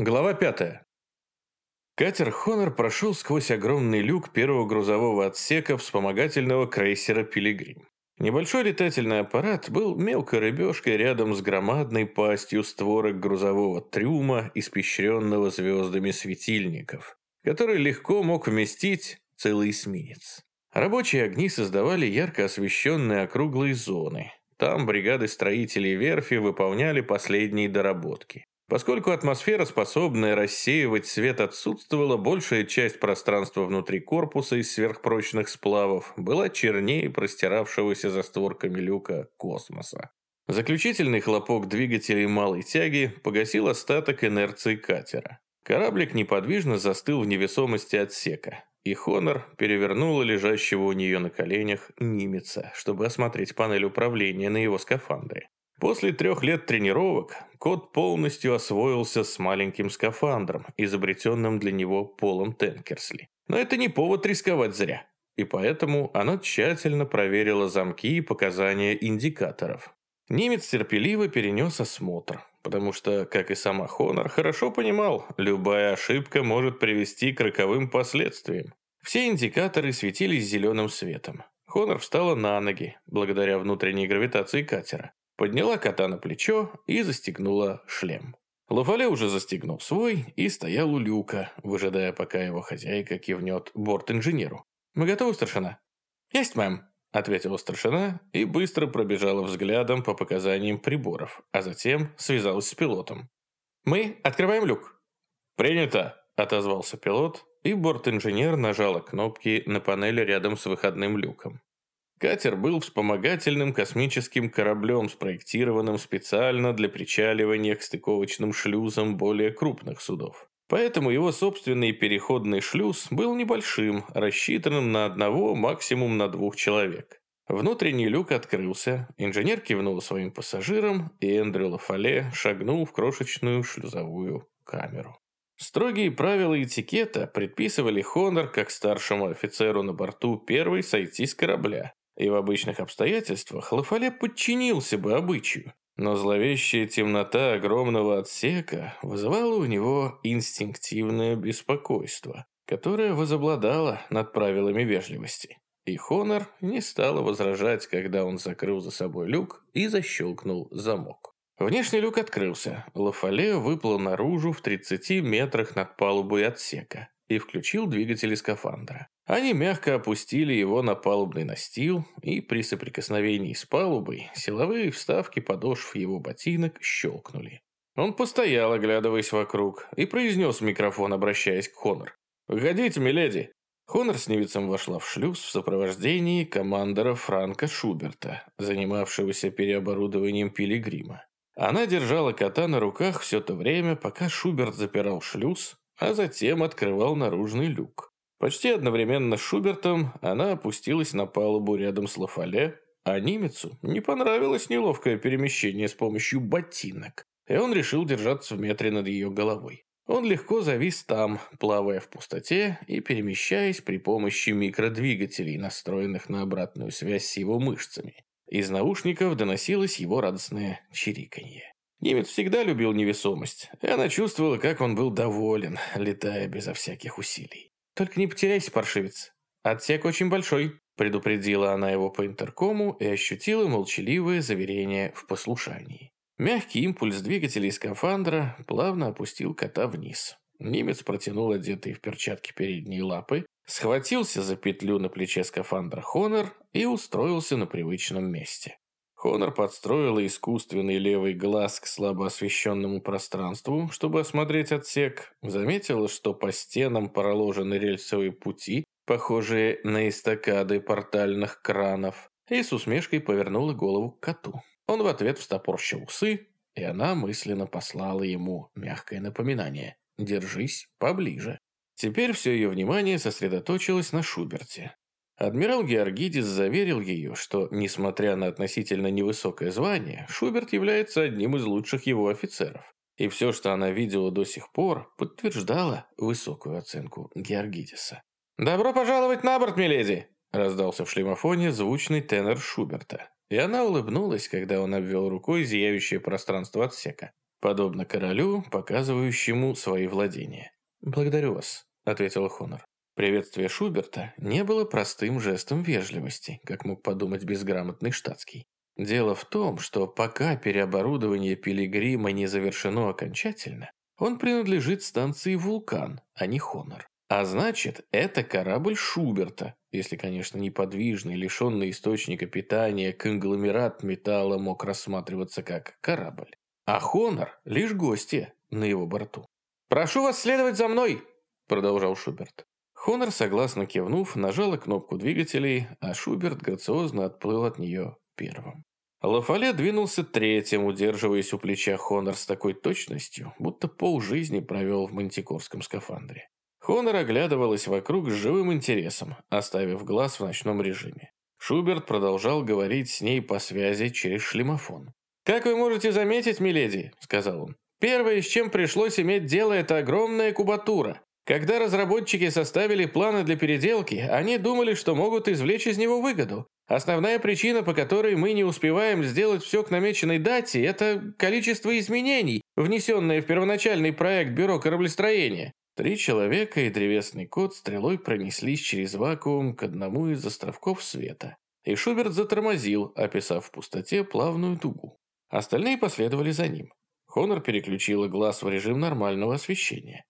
Глава 5. Катер «Хонор» прошел сквозь огромный люк первого грузового отсека вспомогательного крейсера «Пилигрим». Небольшой летательный аппарат был мелкой рыбешкой рядом с громадной пастью створок грузового трюма, испещренного звездами светильников, который легко мог вместить целый эсминец. Рабочие огни создавали ярко освещенные округлые зоны. Там бригады строителей верфи выполняли последние доработки. Поскольку атмосфера, способная рассеивать свет, отсутствовала, большая часть пространства внутри корпуса из сверхпрочных сплавов была чернее простиравшегося за створками люка космоса. Заключительный хлопок двигателей малой тяги погасил остаток инерции катера. Кораблик неподвижно застыл в невесомости отсека, и Хонор перевернула лежащего у нее на коленях Нимеца, чтобы осмотреть панель управления на его скафандре. После трех лет тренировок кот полностью освоился с маленьким скафандром, изобретенным для него Полом Тенкерсли. Но это не повод рисковать зря. И поэтому она тщательно проверила замки и показания индикаторов. Немец терпеливо перенес осмотр, потому что, как и сама Хонор, хорошо понимал, любая ошибка может привести к роковым последствиям. Все индикаторы светились зеленым светом. Хонор встала на ноги, благодаря внутренней гравитации катера подняла кота на плечо и застегнула шлем. Лафале уже застегнул свой и стоял у люка, выжидая, пока его хозяйка кивнет борт-инженеру. «Мы готовы, старшина?» «Есть, мэм», — ответила старшина и быстро пробежала взглядом по показаниям приборов, а затем связалась с пилотом. «Мы открываем люк». «Принято», — отозвался пилот, и борт-инженер нажала кнопки на панели рядом с выходным люком. Катер был вспомогательным космическим кораблем, спроектированным специально для причаливания к стыковочным шлюзам более крупных судов. Поэтому его собственный переходный шлюз был небольшим, рассчитанным на одного, максимум на двух человек. Внутренний люк открылся, инженер кивнул своим пассажирам, и Эндрю Лафале шагнул в крошечную шлюзовую камеру. Строгие правила этикета предписывали Хонор как старшему офицеру на борту первой сойти с корабля, и в обычных обстоятельствах Лафале подчинился бы обычаю, но зловещая темнота огромного отсека вызывала у него инстинктивное беспокойство, которое возобладало над правилами вежливости. И Хонор не стала возражать, когда он закрыл за собой люк и защелкнул замок. Внешний люк открылся. Лафале выплыл наружу в 30 метрах над палубой отсека и включил двигатели скафандра. Они мягко опустили его на палубный настил, и при соприкосновении с палубой силовые вставки подошв его ботинок щелкнули. Он постоял, оглядываясь вокруг, и произнес в микрофон, обращаясь к Хонор. «Выходите, миледи!» Хонор с Невицем вошла в шлюз в сопровождении командора Франка Шуберта, занимавшегося переоборудованием пилигрима. Она держала кота на руках все то время, пока Шуберт запирал шлюз, а затем открывал наружный люк. Почти одновременно с Шубертом она опустилась на палубу рядом с Лафале, а немецу не понравилось неловкое перемещение с помощью ботинок, и он решил держаться в метре над ее головой. Он легко завис там, плавая в пустоте и перемещаясь при помощи микродвигателей, настроенных на обратную связь с его мышцами. Из наушников доносилось его радостное чириканье. Немец всегда любил невесомость, и она чувствовала, как он был доволен, летая безо всяких усилий. «Только не потеряйся, паршивец. Отсек очень большой», – предупредила она его по интеркому и ощутила молчаливое заверение в послушании. Мягкий импульс двигателей скафандра плавно опустил кота вниз. Немец протянул одетые в перчатки передние лапы, схватился за петлю на плече скафандра Хонор и устроился на привычном месте. Хонор подстроила искусственный левый глаз к слабо освещенному пространству, чтобы осмотреть отсек, заметила, что по стенам проложены рельсовые пути, похожие на эстакады портальных кранов, и с усмешкой повернула голову к коту. Он в ответ встопорщил усы, и она мысленно послала ему мягкое напоминание «Держись поближе». Теперь все ее внимание сосредоточилось на Шуберте. Адмирал Георгидис заверил ее, что, несмотря на относительно невысокое звание, Шуберт является одним из лучших его офицеров. И все, что она видела до сих пор, подтверждало высокую оценку Георгидиса. «Добро пожаловать на борт, миледи!» раздался в шлемофоне звучный тенор Шуберта. И она улыбнулась, когда он обвел рукой зияющее пространство отсека. подобно королю, показывающему свои владения. «Благодарю вас», — ответил Хонор. Приветствие Шуберта не было простым жестом вежливости, как мог подумать безграмотный штатский. Дело в том, что пока переоборудование Пилигрима не завершено окончательно, он принадлежит станции «Вулкан», а не «Хонор». А значит, это корабль Шуберта, если, конечно, неподвижный, лишенный источника питания, конгломерат металла мог рассматриваться как корабль. А Хонор – лишь гости на его борту. «Прошу вас следовать за мной!» – продолжал Шуберт. Хонор, согласно кивнув, нажала кнопку двигателей, а Шуберт грациозно отплыл от нее первым. Лафале двинулся третьим, удерживаясь у плеча Хонор с такой точностью, будто полжизни провел в мантикорском скафандре. Хонор оглядывалась вокруг с живым интересом, оставив глаз в ночном режиме. Шуберт продолжал говорить с ней по связи через шлемофон. «Как вы можете заметить, миледи», — сказал он, «первое, с чем пришлось иметь дело, это огромная кубатура. Когда разработчики составили планы для переделки, они думали, что могут извлечь из него выгоду. Основная причина, по которой мы не успеваем сделать все к намеченной дате, это количество изменений, внесенные в первоначальный проект Бюро кораблестроения. Три человека и древесный кот стрелой пронеслись через вакуум к одному из островков света. И Шуберт затормозил, описав в пустоте плавную дугу. Остальные последовали за ним. Хонор переключила глаз в режим нормального освещения.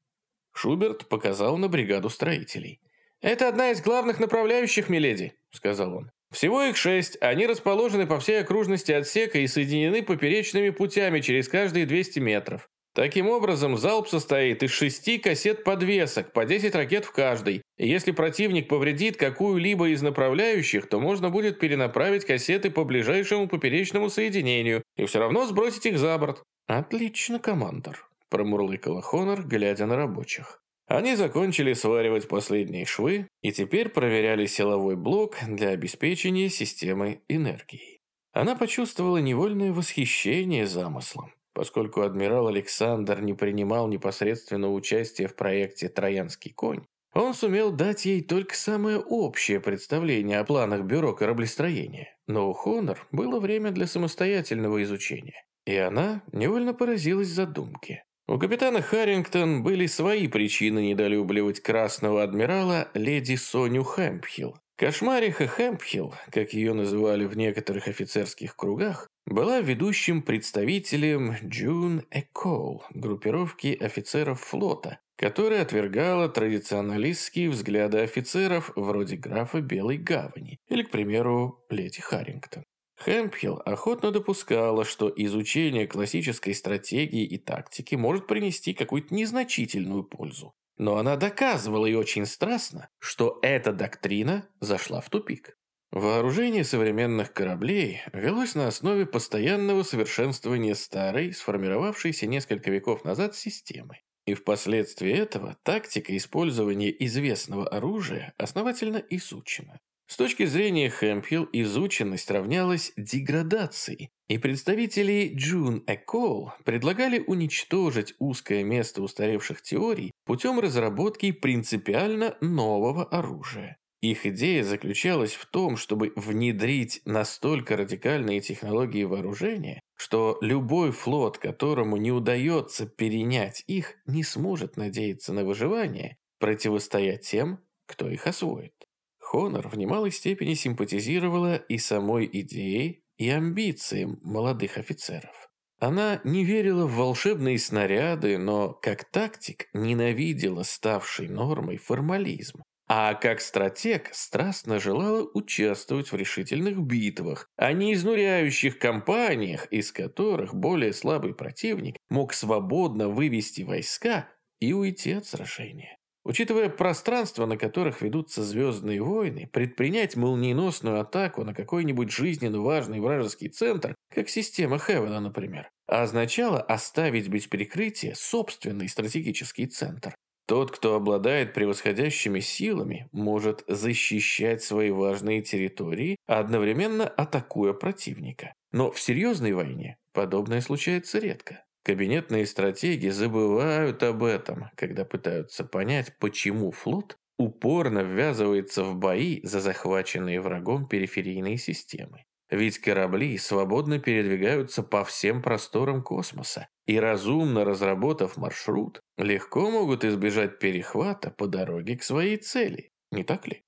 Шуберт показал на бригаду строителей. «Это одна из главных направляющих, миледи», — сказал он. «Всего их шесть, они расположены по всей окружности отсека и соединены поперечными путями через каждые 200 метров. Таким образом, залп состоит из шести кассет-подвесок, по 10 ракет в каждой. Если противник повредит какую-либо из направляющих, то можно будет перенаправить кассеты по ближайшему поперечному соединению и все равно сбросить их за борт. Отлично, командор промурлыкала Хонор, глядя на рабочих. Они закончили сваривать последние швы и теперь проверяли силовой блок для обеспечения системы энергии. Она почувствовала невольное восхищение замыслом. Поскольку адмирал Александр не принимал непосредственного участия в проекте «Троянский конь», он сумел дать ей только самое общее представление о планах бюро кораблестроения. Но у Хонор было время для самостоятельного изучения, и она невольно поразилась задумке. У капитана Харрингтон были свои причины недолюбливать красного адмирала леди Соню Хэмпхилл. Кошмариха Хэмпхилл, как ее называли в некоторых офицерских кругах, была ведущим представителем Джун Экол, группировки офицеров флота, которая отвергала традиционалистские взгляды офицеров вроде графа Белой Гавани или, к примеру, леди Харрингтон. Хэмпхилл охотно допускала, что изучение классической стратегии и тактики может принести какую-то незначительную пользу. Но она доказывала и очень страстно, что эта доктрина зашла в тупик. Вооружение современных кораблей велось на основе постоянного совершенствования старой, сформировавшейся несколько веков назад системы. И впоследствии этого тактика использования известного оружия основательно изучена. С точки зрения Хэмпхилл, изученность равнялась деградации, и представители Джун Экол предлагали уничтожить узкое место устаревших теорий путем разработки принципиально нового оружия. Их идея заключалась в том, чтобы внедрить настолько радикальные технологии вооружения, что любой флот, которому не удается перенять их, не сможет надеяться на выживание, противостоять тем, кто их освоит. Хонор в немалой степени симпатизировала и самой идее, и амбициям молодых офицеров. Она не верила в волшебные снаряды, но как тактик ненавидела ставший нормой формализм. А как стратег страстно желала участвовать в решительных битвах, а не изнуряющих кампаниях, из которых более слабый противник мог свободно вывести войска и уйти от сражения. Учитывая пространство, на которых ведутся звездные войны, предпринять молниеносную атаку на какой-нибудь жизненно важный вражеский центр, как система Хевена, например, означало оставить без прикрытия собственный стратегический центр. Тот, кто обладает превосходящими силами, может защищать свои важные территории, одновременно атакуя противника. Но в серьезной войне подобное случается редко. Кабинетные стратеги забывают об этом, когда пытаются понять, почему флот упорно ввязывается в бои за захваченные врагом периферийные системы. Ведь корабли свободно передвигаются по всем просторам космоса и, разумно разработав маршрут, легко могут избежать перехвата по дороге к своей цели, не так ли?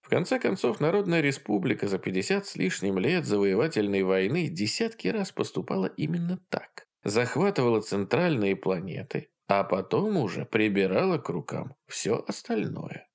В конце концов, Народная Республика за 50 с лишним лет завоевательной войны десятки раз поступала именно так. Захватывала центральные планеты, а потом уже прибирала к рукам все остальное.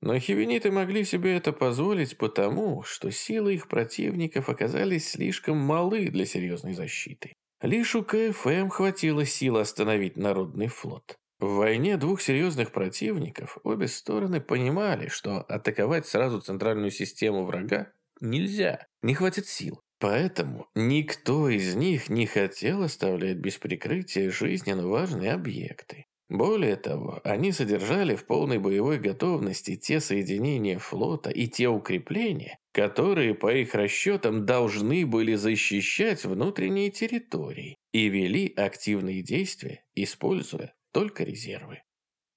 Но хивениты могли себе это позволить потому, что силы их противников оказались слишком малы для серьезной защиты. Лишь у КФМ хватило сил остановить Народный флот. В войне двух серьезных противников обе стороны понимали, что атаковать сразу центральную систему врага нельзя, не хватит сил. Поэтому никто из них не хотел оставлять без прикрытия жизненно важные объекты. Более того, они содержали в полной боевой готовности те соединения флота и те укрепления, которые, по их расчетам, должны были защищать внутренние территории и вели активные действия, используя только резервы.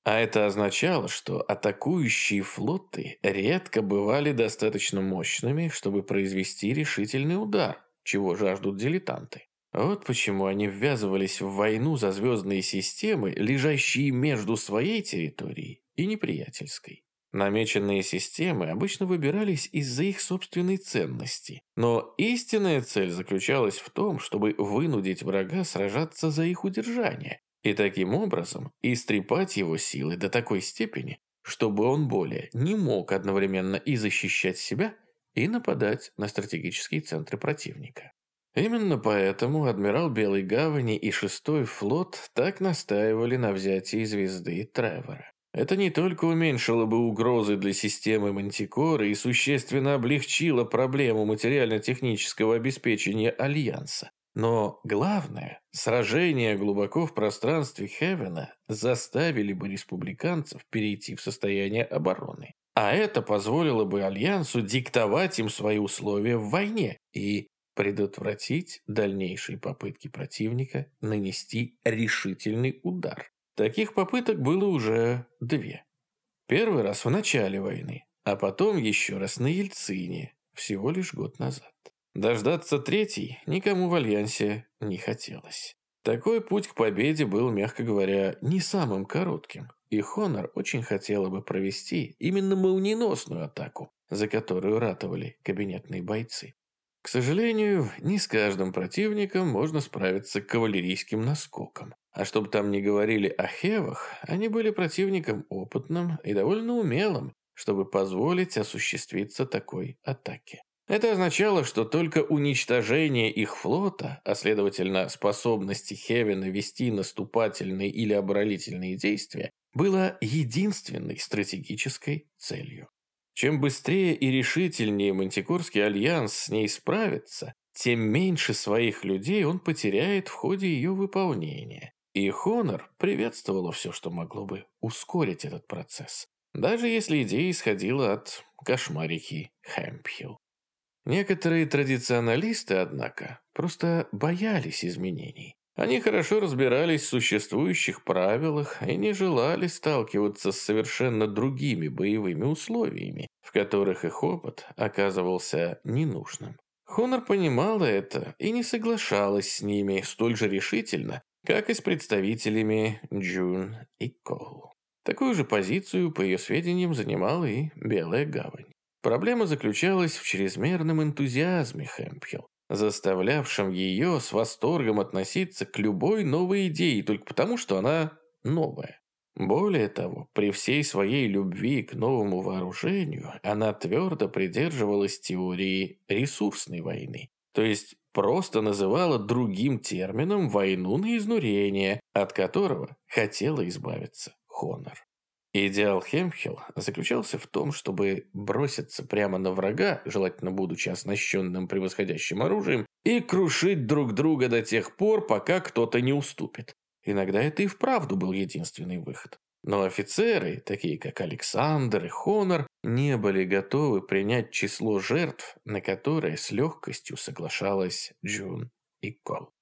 А это означало, что атакующие флоты редко бывали достаточно мощными, чтобы произвести решительный удар, чего жаждут дилетанты. Вот почему они ввязывались в войну за звездные системы, лежащие между своей территорией и неприятельской. Намеченные системы обычно выбирались из-за их собственной ценности, но истинная цель заключалась в том, чтобы вынудить врага сражаться за их удержание, и таким образом истрепать его силы до такой степени, чтобы он более не мог одновременно и защищать себя, и нападать на стратегические центры противника. Именно поэтому адмирал Белой Гавани и шестой флот так настаивали на взятии звезды Тревора. Это не только уменьшило бы угрозы для системы Мантикоры и существенно облегчило проблему материально-технического обеспечения Альянса, но главное, сражения глубоко в пространстве Хевена заставили бы республиканцев перейти в состояние обороны. А это позволило бы Альянсу диктовать им свои условия в войне и предотвратить дальнейшие попытки противника нанести решительный удар. Таких попыток было уже две. Первый раз в начале войны, а потом еще раз на Ельцине, всего лишь год назад. Дождаться третий никому в Альянсе не хотелось. Такой путь к победе был, мягко говоря, не самым коротким, и Хонор очень хотела бы провести именно молниеносную атаку, за которую ратовали кабинетные бойцы. К сожалению, не с каждым противником можно справиться кавалерийским наскоком. А чтобы там не говорили о хевах, они были противником опытным и довольно умелым, чтобы позволить осуществиться такой атаке. Это означало, что только уничтожение их флота, а следовательно способности Хевена вести наступательные или оборонительные действия, было единственной стратегической целью. Чем быстрее и решительнее Мантикорский альянс с ней справится, тем меньше своих людей он потеряет в ходе ее выполнения. И Хонор приветствовала все, что могло бы ускорить этот процесс, даже если идея исходила от кошмарихи Хэмпхилл. Некоторые традиционалисты, однако, просто боялись изменений. Они хорошо разбирались в существующих правилах и не желали сталкиваться с совершенно другими боевыми условиями, в которых их опыт оказывался ненужным. Хонор понимала это и не соглашалась с ними столь же решительно, как и с представителями Джун и Коул. Такую же позицию, по ее сведениям, занимала и Белая Гавань. Проблема заключалась в чрезмерном энтузиазме Хэмпхилл, заставлявшем ее с восторгом относиться к любой новой идее только потому, что она новая. Более того, при всей своей любви к новому вооружению она твердо придерживалась теории ресурсной войны, то есть просто называла другим термином войну на изнурение, от которого хотела избавиться Хонор. Идеал Хемхел заключался в том, чтобы броситься прямо на врага, желательно будучи оснащенным превосходящим оружием, и крушить друг друга до тех пор, пока кто-то не уступит. Иногда это и вправду был единственный выход. Но офицеры, такие как Александр и Хонор, не были готовы принять число жертв, на которое с легкостью соглашалась Джун и Кол.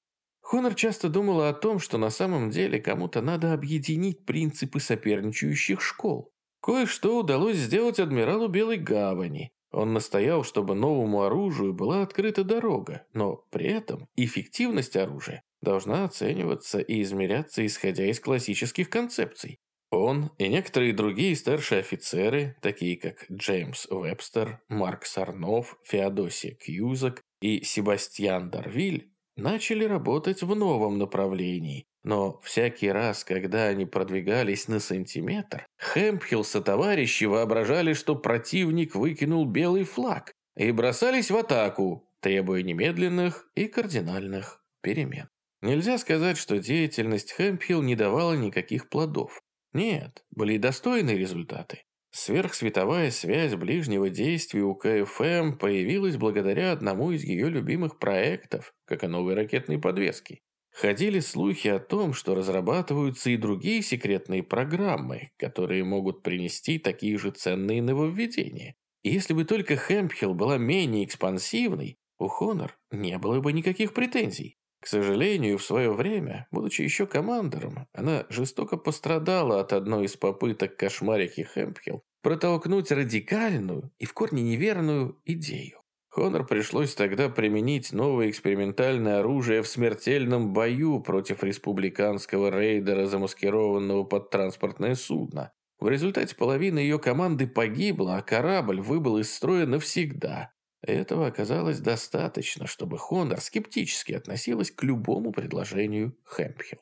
Хонор часто думала о том, что на самом деле кому-то надо объединить принципы соперничающих школ. Кое-что удалось сделать адмиралу Белой Гавани. Он настоял, чтобы новому оружию была открыта дорога, но при этом эффективность оружия должна оцениваться и измеряться исходя из классических концепций. Он и некоторые другие старшие офицеры, такие как Джеймс Вебстер, Марк Сарнов, Феодосия Кьюзак и Себастьян Дарвиль, начали работать в новом направлении, но всякий раз, когда они продвигались на сантиметр, Хэмпхилл со товарищи воображали, что противник выкинул белый флаг и бросались в атаку, требуя немедленных и кардинальных перемен. Нельзя сказать, что деятельность Хэмпхилл не давала никаких плодов. Нет, были достойные результаты. Сверхсветовая связь ближнего действия у КФМ появилась благодаря одному из ее любимых проектов, как и новой ракетной подвески. Ходили слухи о том, что разрабатываются и другие секретные программы, которые могут принести такие же ценные нововведения. И если бы только Хэмпхилл была менее экспансивной, у Хонор не было бы никаких претензий. К сожалению, в свое время, будучи еще командором, она жестоко пострадала от одной из попыток кошмарики Хэмпхилл протолкнуть радикальную и в корне неверную идею. Хонор пришлось тогда применить новое экспериментальное оружие в смертельном бою против республиканского рейдера, замаскированного под транспортное судно. В результате половина ее команды погибла, а корабль выбыл из строя навсегда. Этого оказалось достаточно, чтобы Хонор скептически относилась к любому предложению Хэмпхилл.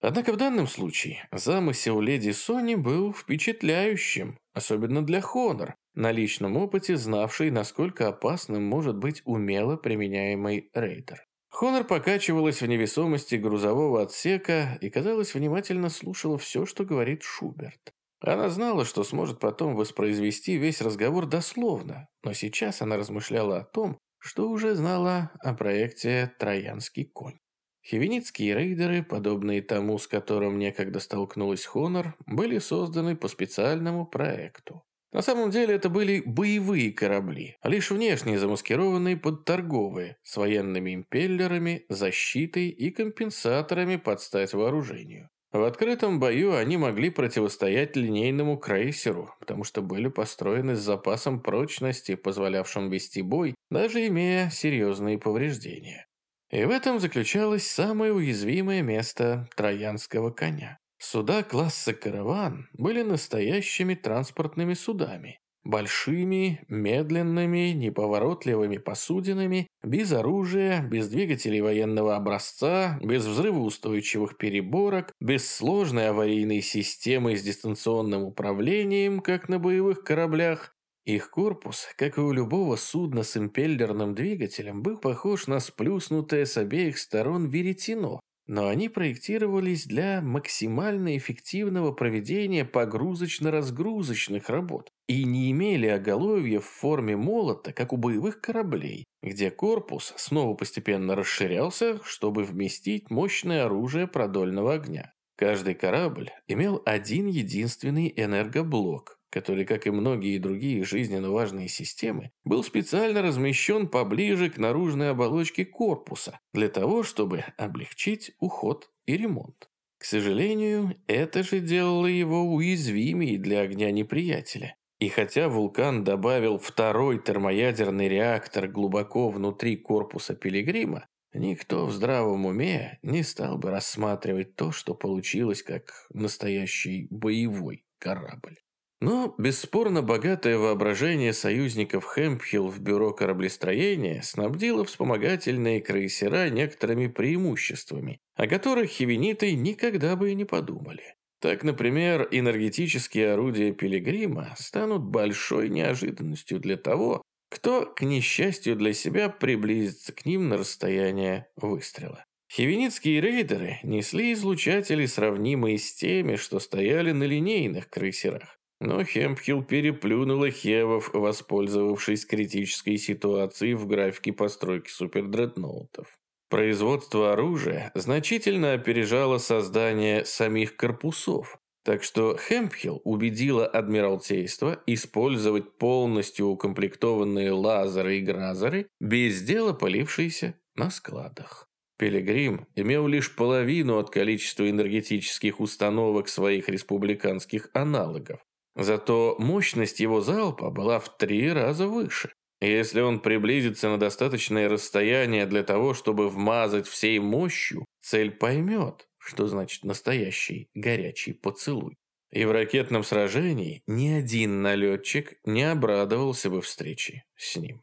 Однако в данном случае замысел леди Сони был впечатляющим, особенно для Хонор, на личном опыте знавший, насколько опасным может быть умело применяемый рейдер. Хонор покачивалась в невесомости грузового отсека и, казалось, внимательно слушала все, что говорит Шуберт. Она знала, что сможет потом воспроизвести весь разговор дословно, но сейчас она размышляла о том, что уже знала о проекте «Троянский конь». Хивеницкие рейдеры, подобные тому, с которым некогда столкнулась Хонор, были созданы по специальному проекту. На самом деле это были боевые корабли, лишь внешне замаскированные под торговые, с военными импеллерами, защитой и компенсаторами под стать вооружению. В открытом бою они могли противостоять линейному крейсеру, потому что были построены с запасом прочности, позволявшим вести бой, даже имея серьезные повреждения. И в этом заключалось самое уязвимое место троянского коня. Суда класса «Караван» были настоящими транспортными судами. Большими, медленными, неповоротливыми посудинами, без оружия, без двигателей военного образца, без взрывоустойчивых переборок, без сложной аварийной системы с дистанционным управлением, как на боевых кораблях, их корпус, как и у любого судна с импеллерным двигателем, был похож на сплюснутое с обеих сторон веретено, но они проектировались для максимально эффективного проведения погрузочно-разгрузочных работ и не имели оголовья в форме молота, как у боевых кораблей, где корпус снова постепенно расширялся, чтобы вместить мощное оружие продольного огня. Каждый корабль имел один единственный энергоблок, который, как и многие другие жизненно важные системы, был специально размещен поближе к наружной оболочке корпуса для того, чтобы облегчить уход и ремонт. К сожалению, это же делало его уязвимее для огня неприятеля. И хотя вулкан добавил второй термоядерный реактор глубоко внутри корпуса Пилигрима, никто в здравом уме не стал бы рассматривать то, что получилось как настоящий боевой корабль. Но, бесспорно, богатое воображение союзников Хэмпхилл в бюро кораблестроения снабдило вспомогательные крейсера некоторыми преимуществами, о которых хивениты никогда бы и не подумали. Так, например, энергетические орудия Пилигрима станут большой неожиданностью для того, кто, к несчастью для себя, приблизится к ним на расстояние выстрела. Хивеницкие рейдеры несли излучатели, сравнимые с теми, что стояли на линейных крейсерах. Но Хемпхилл переплюнула Хевов, воспользовавшись критической ситуацией в графике постройки супердредноутов. Производство оружия значительно опережало создание самих корпусов, так что Хемпхилл убедила Адмиралтейство использовать полностью укомплектованные лазеры и гразеры, без дела полившиеся на складах. Пилигрим имел лишь половину от количества энергетических установок своих республиканских аналогов, Зато мощность его залпа была в три раза выше. Если он приблизится на достаточное расстояние для того, чтобы вмазать всей мощью, цель поймет, что значит настоящий горячий поцелуй. И в ракетном сражении ни один налетчик не обрадовался бы встрече с ним.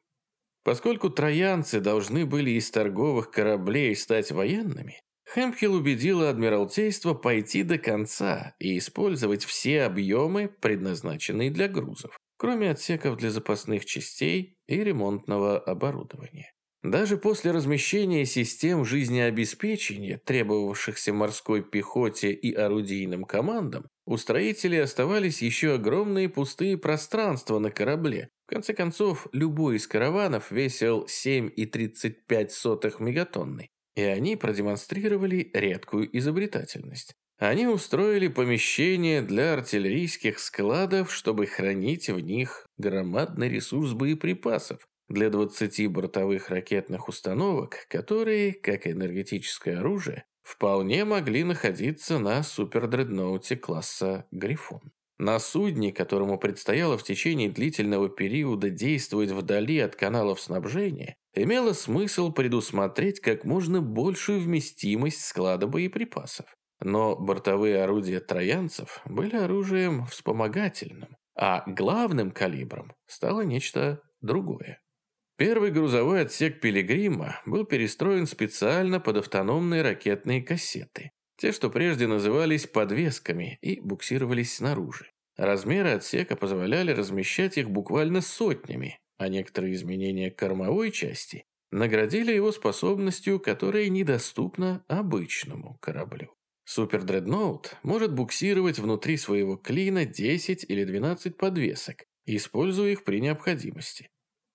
Поскольку троянцы должны были из торговых кораблей стать военными, Хэмпхилл убедила Адмиралтейство пойти до конца и использовать все объемы, предназначенные для грузов кроме отсеков для запасных частей и ремонтного оборудования. Даже после размещения систем жизнеобеспечения, требовавшихся морской пехоте и орудийным командам, у строителей оставались еще огромные пустые пространства на корабле. В конце концов, любой из караванов весил 7,35 мегатонны, и они продемонстрировали редкую изобретательность. Они устроили помещение для артиллерийских складов, чтобы хранить в них громадный ресурс боеприпасов для 20 бортовых ракетных установок, которые, как энергетическое оружие, вполне могли находиться на супердредноуте класса «Грифон». На судне, которому предстояло в течение длительного периода действовать вдали от каналов снабжения, имело смысл предусмотреть как можно большую вместимость склада боеприпасов. Но бортовые орудия троянцев были оружием вспомогательным, а главным калибром стало нечто другое. Первый грузовой отсек «Пилигрима» был перестроен специально под автономные ракетные кассеты, те, что прежде назывались подвесками и буксировались снаружи. Размеры отсека позволяли размещать их буквально сотнями, а некоторые изменения кормовой части наградили его способностью, которая недоступна обычному кораблю. Супердредноут может буксировать внутри своего клина 10 или 12 подвесок, используя их при необходимости.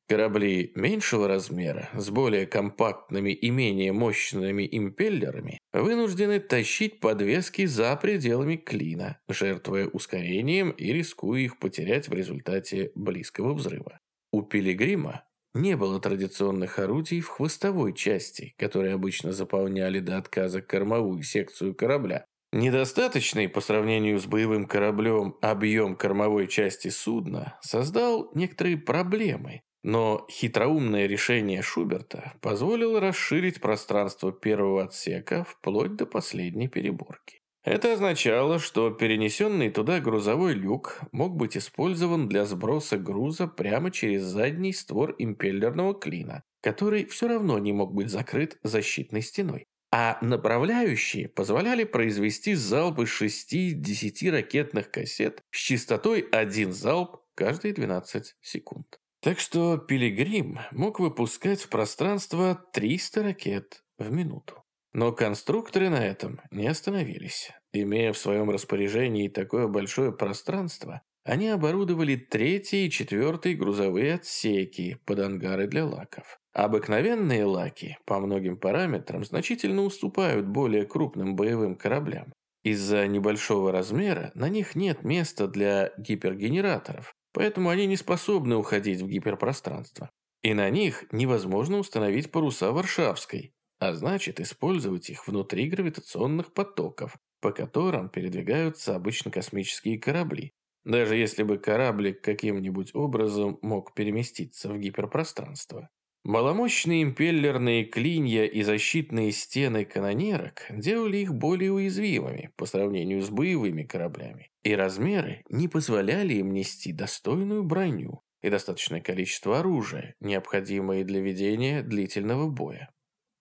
Корабли меньшего размера, с более компактными и менее мощными импеллерами, вынуждены тащить подвески за пределами клина, жертвуя ускорением и рискуя их потерять в результате близкого взрыва. У Пилигрима не было традиционных орудий в хвостовой части, которые обычно заполняли до отказа кормовую секцию корабля. Недостаточный по сравнению с боевым кораблем объем кормовой части судна создал некоторые проблемы, но хитроумное решение Шуберта позволило расширить пространство первого отсека вплоть до последней переборки. Это означало, что перенесенный туда грузовой люк мог быть использован для сброса груза прямо через задний створ импеллерного клина, который все равно не мог быть закрыт защитной стеной. А направляющие позволяли произвести залп из 6-10 ракетных кассет с частотой один залп каждые 12 секунд. Так что Пилигрим мог выпускать в пространство 300 ракет в минуту. Но конструкторы на этом не остановились. Имея в своем распоряжении такое большое пространство, они оборудовали третий и четвертый грузовые отсеки под ангары для лаков. Обыкновенные лаки по многим параметрам значительно уступают более крупным боевым кораблям. Из-за небольшого размера на них нет места для гипергенераторов, поэтому они не способны уходить в гиперпространство. И на них невозможно установить паруса Варшавской, а значит использовать их внутри гравитационных потоков, по которым передвигаются обычно космические корабли. Даже если бы кораблик каким-нибудь образом мог переместиться в гиперпространство. Маломощные импеллерные клинья и защитные стены канонерок делали их более уязвимыми по сравнению с боевыми кораблями, и размеры не позволяли им нести достойную броню и достаточное количество оружия, необходимое для ведения длительного боя.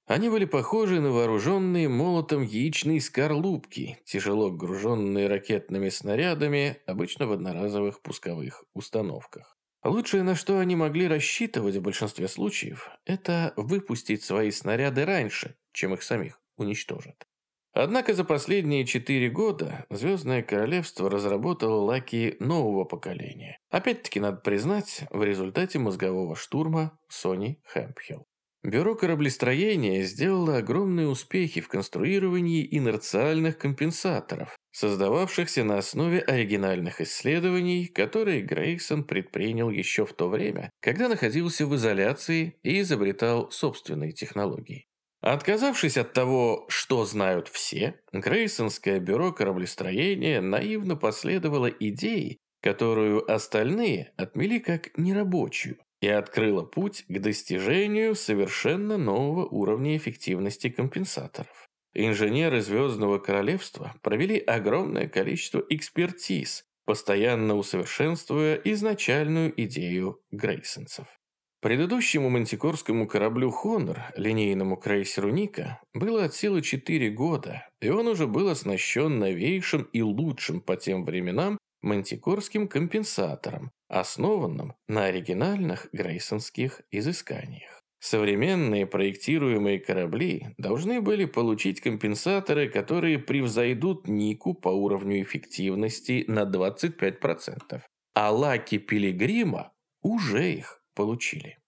Они были похожи на вооруженные молотом яичные скорлупки, тяжело груженные ракетными снарядами, обычно в одноразовых пусковых установках. Лучшее, на что они могли рассчитывать в большинстве случаев, это выпустить свои снаряды раньше, чем их самих уничтожат. Однако за последние четыре года Звездное Королевство разработало лаки нового поколения. Опять-таки, надо признать, в результате мозгового штурма Sony Хэмпхилл. Бюро кораблестроения сделало огромные успехи в конструировании инерциальных компенсаторов, создававшихся на основе оригинальных исследований, которые Грейсон предпринял еще в то время, когда находился в изоляции и изобретал собственные технологии. Отказавшись от того, что знают все, Грейсонское бюро кораблестроения наивно последовало идее которую остальные отмели как нерабочую и открыла путь к достижению совершенно нового уровня эффективности компенсаторов. Инженеры Звездного Королевства провели огромное количество экспертиз, постоянно усовершенствуя изначальную идею грейсонцев. Предыдущему мантикорскому кораблю «Хонор», линейному крейсеру «Ника», было от силы 4 года, и он уже был оснащен новейшим и лучшим по тем временам мантикорским компенсатором, основанным на оригинальных грейсонских изысканиях. Современные проектируемые корабли должны были получить компенсаторы, которые превзойдут Нику по уровню эффективности на 25%, а Лаки Пилигрима уже их получили.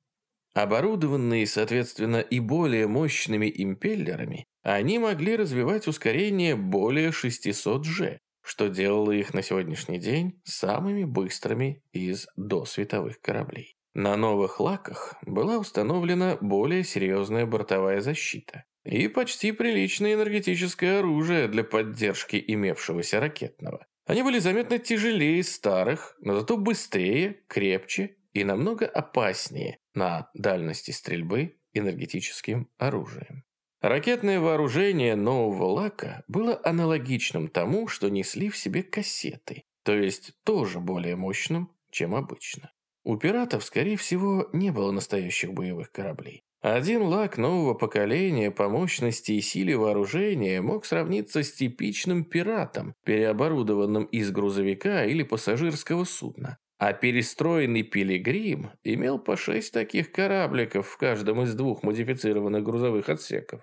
Оборудованные, соответственно, и более мощными импеллерами, они могли развивать ускорение более 600 G, что делало их на сегодняшний день самыми быстрыми из досветовых кораблей. На новых лаках была установлена более серьезная бортовая защита и почти приличное энергетическое оружие для поддержки имевшегося ракетного. Они были заметно тяжелее старых, но зато быстрее, крепче и намного опаснее на дальности стрельбы энергетическим оружием. Ракетное вооружение нового лака было аналогичным тому, что несли в себе кассеты, то есть тоже более мощным, чем обычно. У пиратов, скорее всего, не было настоящих боевых кораблей. Один лак нового поколения по мощности и силе вооружения мог сравниться с типичным пиратом, переоборудованным из грузовика или пассажирского судна. А перестроенный «Пилигрим» имел по шесть таких корабликов в каждом из двух модифицированных грузовых отсеков.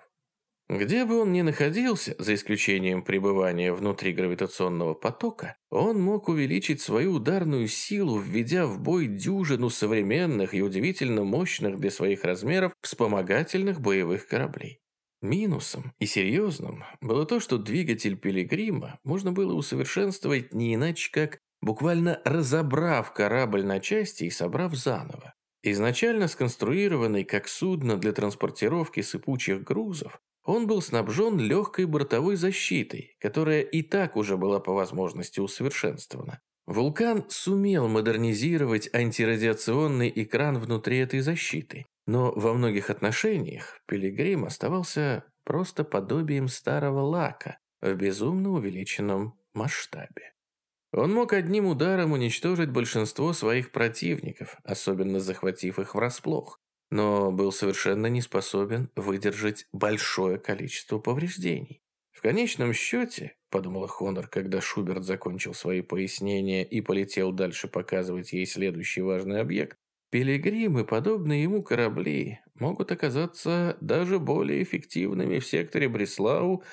Где бы он ни находился, за исключением пребывания внутри гравитационного потока, он мог увеличить свою ударную силу, введя в бой дюжину современных и удивительно мощных для своих размеров вспомогательных боевых кораблей. Минусом и серьезным было то, что двигатель Пилигрима можно было усовершенствовать не иначе, как буквально разобрав корабль на части и собрав заново. Изначально сконструированный как судно для транспортировки сыпучих грузов, он был снабжен легкой бортовой защитой, которая и так уже была по возможности усовершенствована. Вулкан сумел модернизировать антирадиационный экран внутри этой защиты, но во многих отношениях Пилигрим оставался просто подобием старого лака в безумно увеличенном масштабе. Он мог одним ударом уничтожить большинство своих противников, особенно захватив их врасплох, но был совершенно не способен выдержать большое количество повреждений. В конечном счете, подумала Хонор, когда Шуберт закончил свои пояснения и полетел дальше показывать ей следующий важный объект, пилигримы, подобные ему корабли, могут оказаться даже более эффективными в секторе Бреслау,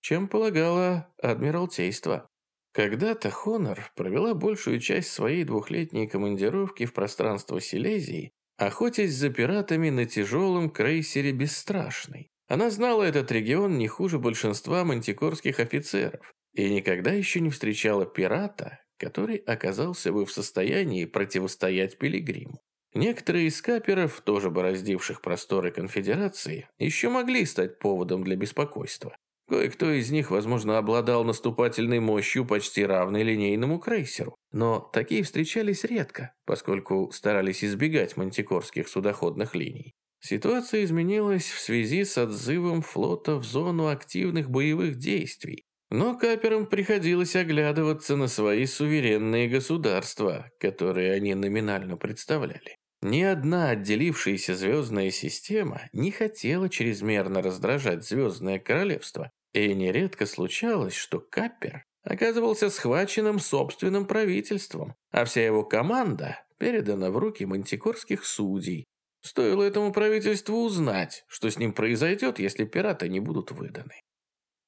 чем полагало Адмиралтейство. Когда-то Хонор провела большую часть своей двухлетней командировки в пространство Силезии, охотясь за пиратами на тяжелом крейсере «Бесстрашный». Она знала этот регион не хуже большинства мантикорских офицеров и никогда еще не встречала пирата, который оказался бы в состоянии противостоять пилигриму. Некоторые из каперов, тоже бороздивших просторы конфедерации, еще могли стать поводом для беспокойства. Кое-кто из них, возможно, обладал наступательной мощью почти равной линейному крейсеру. Но такие встречались редко, поскольку старались избегать мантикорских судоходных линий. Ситуация изменилась в связи с отзывом флота в зону активных боевых действий. Но каперам приходилось оглядываться на свои суверенные государства, которые они номинально представляли. Ни одна отделившаяся звездная система не хотела чрезмерно раздражать звездное королевство, и нередко случалось, что Каппер оказывался схваченным собственным правительством, а вся его команда передана в руки мантикорских судей. Стоило этому правительству узнать, что с ним произойдет, если пираты не будут выданы.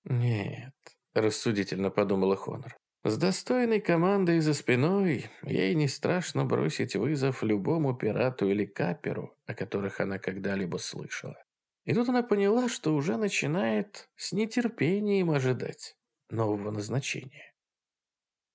«Нет», – рассудительно подумала Хонор, с достойной командой за спиной ей не страшно бросить вызов любому пирату или каперу, о которых она когда-либо слышала. И тут она поняла, что уже начинает с нетерпением ожидать нового назначения.